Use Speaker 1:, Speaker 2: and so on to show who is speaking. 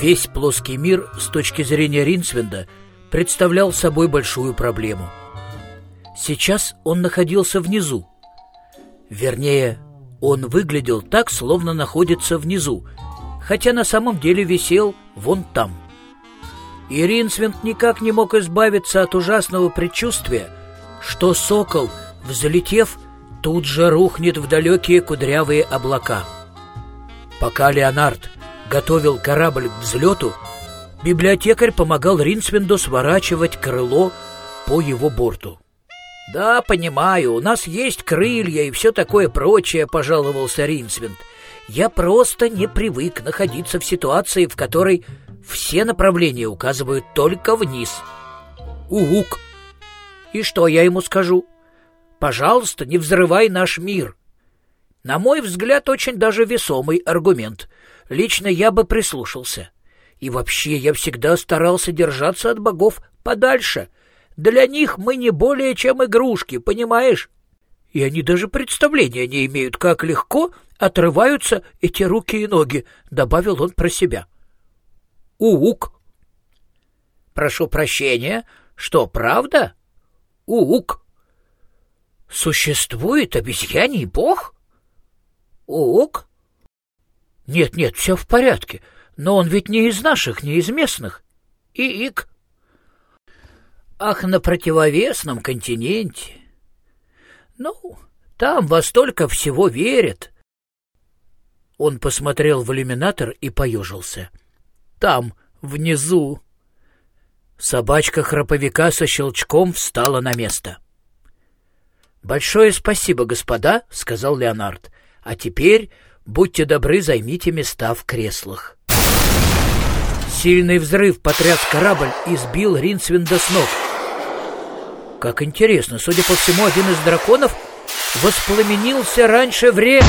Speaker 1: Весь плоский мир с точки зрения Ринсвинда представлял собой большую проблему. Сейчас он находился внизу. Вернее, он выглядел так, словно находится внизу, хотя на самом деле висел вон там. И Ринсвинд никак не мог избавиться от ужасного предчувствия, что сокол, взлетев, тут же рухнет в далекие кудрявые облака. Пока Леонард готовил корабль к взлету, библиотекарь помогал Ринсвинду сворачивать крыло по его борту. «Да, понимаю, у нас есть крылья и все такое прочее», — пожаловался Ринсвинд. «Я просто не привык находиться в ситуации, в которой все направления указывают только вниз». «Угук!» «И что я ему скажу?» «Пожалуйста, не взрывай наш мир». На мой взгляд, очень даже весомый аргумент — Лично я бы прислушался. И вообще я всегда старался держаться от богов подальше. Для них мы не более чем игрушки, понимаешь? И они даже представления не имеют, как легко отрываются эти руки и ноги, — добавил он про себя. Ук. Прошу прощения. Что, правда? Ук. Существует обезьяний бог? Ук. Нет, нет, все в порядке. Но он ведь не из наших, не из местных. И ик. Ах, на противовесном континенте. Ну, там во столько всего верят. Он посмотрел в иллюминатор и поежился. Там, внизу. Собачка храповика со щелчком встала на место. «Большое спасибо, господа», — сказал Леонард. «А теперь Будьте добры, займите места в креслах. Сильный взрыв потряс корабль и сбил Ринсвинда с ног. Как интересно, судя по всему, один из драконов воспламенился раньше времени.